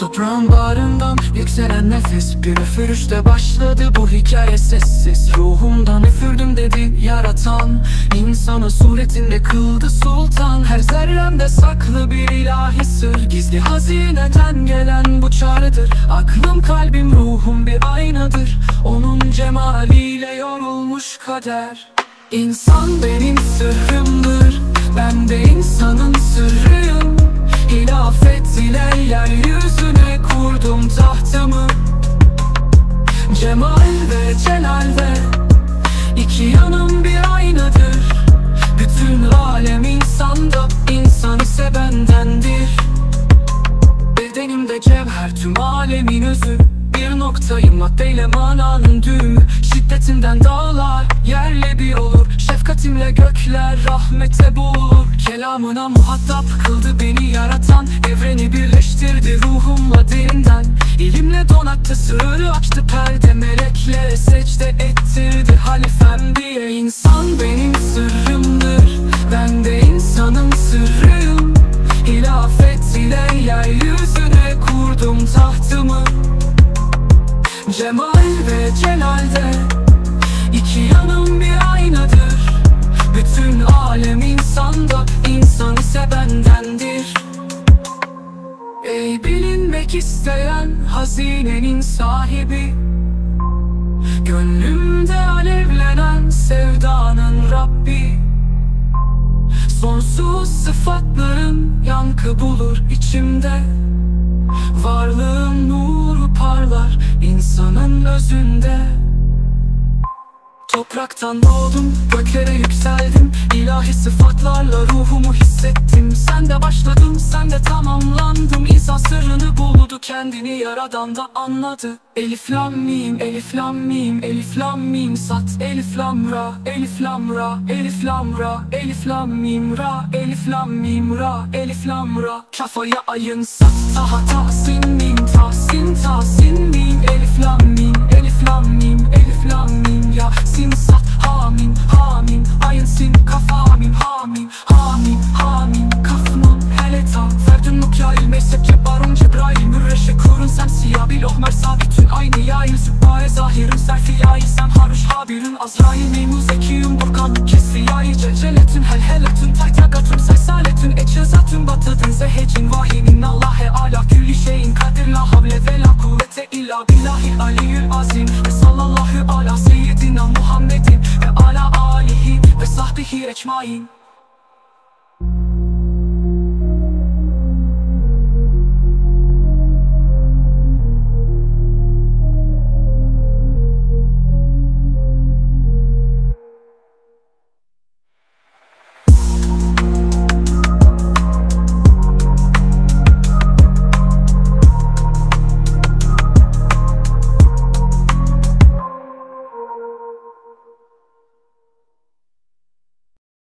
Toprağın bağrından yükselen nefes. Bir üfürüşte başladı bu hikaye sessiz. Ruhumdan üfürdüm dedi yaratan. İnsanı suretinde kıldı sultan. Her zerremde saklı bir ilahi sır. Gizli hazineden gelen bu çağrıdır. Aklım kalbim ruhum bir aynadır. Onun cemaliyle yorulmuş kader. İnsan benim sırrımdır. Ben de insanın sırrıyım. Hilafet ile yeryüzüne kurdum tahtımı. Cemal ve celal ve iki yanım bir aynadır. Bütün alem insanda, insan ise bendendir. Bedenimde cevher tüm alemin özü. Bir noktayım maddeyle mananın düğümü Şiddetinden dağlar yerle bir olur. Şefkatimle gökler rahmete boğulur Kelamına muhatap kıldı beni yaratan. Evreni birleştirdi ruhumla derinden. İlimle donattı sırrı açtı perde Meleklere secde ettirdi halifem diye. İnsan benim sırrımdır Ben de insanın sırrıyım. Hilafet ile yeryüzüne kurdum tahtımı. Cemal ve celalde iki yanım bir aynadır. Bütün alem insanda, insan ise bendendir. Ey bilinmek isteyen hazinenin sahibi. Gönlümde alevlenen sevdanın Rabbi. Sonsuz sıfatların yankı bulur içimde. Varlığın nuru parlar insanın özünde Topraktan doğdum, göklere yükseldim. İlahi sıfatlarla ruhumu hissettim. Sen de başladım, sen de tamamlandım İnsan sırrını buldu, kendini yaradan da anladı. Elif lam mim, elif lam mim, elif lam mim Sat, elif lam ra, elif lam ra, elif lam ra Elif lam mim ra, elif lam mim ra, elif lam ra. Kafaya ayın sat, taha tahsin mim Tahsin tahsin mim, azrail meymu zekiyun burkan Kesriyayı ceceletün hel heletün Taytagatün seysaletün ecezatün batadın Zehecin vahinin Allahe ala külli şeyin kadir La havle ve la kuvvete illa billahi aliyyül azim. Ve sallallahu ala seyyidina Muhammedin Ve ala alihi ve sahbihi ecmain